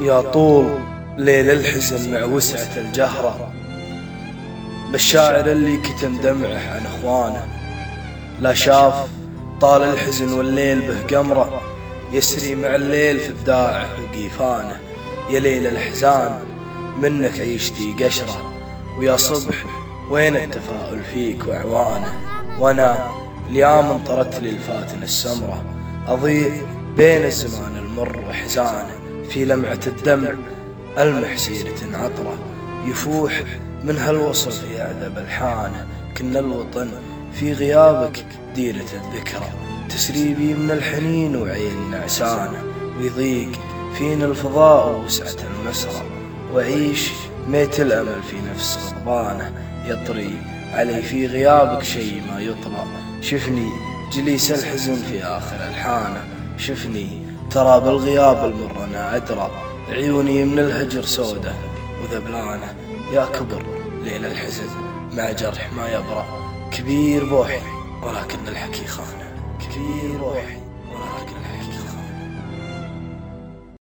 يا طول ليل الحزن مع وسعة الجهرة بالشاعر اللي كتم دمعه عن اخوانه. لا شاف طال الحزن والليل به قمرة. يسري مع الليل في بداعه وقيفانه. يا ليل الحزان منك عيشتي قشرة. ويا صبح وين التفاؤل فيك وعوانه. وأنا اليوم انطرت لي الفاتن السمرة. أضيء بين الزمان المر وحزانه في لمعة الدمع ألمح سيرة عطرة. يفوح من هالوصف يعذب الحانة كنا الوطن في غيابك ديرة الذكرى. تسريبي من الحنين وعين نعسانة ويضيق فينا الفضاء ووسعة المسرى. وعيش ميت الأمل في نفس غضبانه يطري علي في غيابك شيء ما يطلع شفني جليس الحزن في آخر الحانة. شفني. ترى بالغياب المر أنا أدرى. عيوني من الهجر سودة وذبلانة. يا كبر ليل الحزن مع جرح ما يبرأ. كبير بوحي ولكن الحكي خانه كبير بوحي ولكن الحكي خانه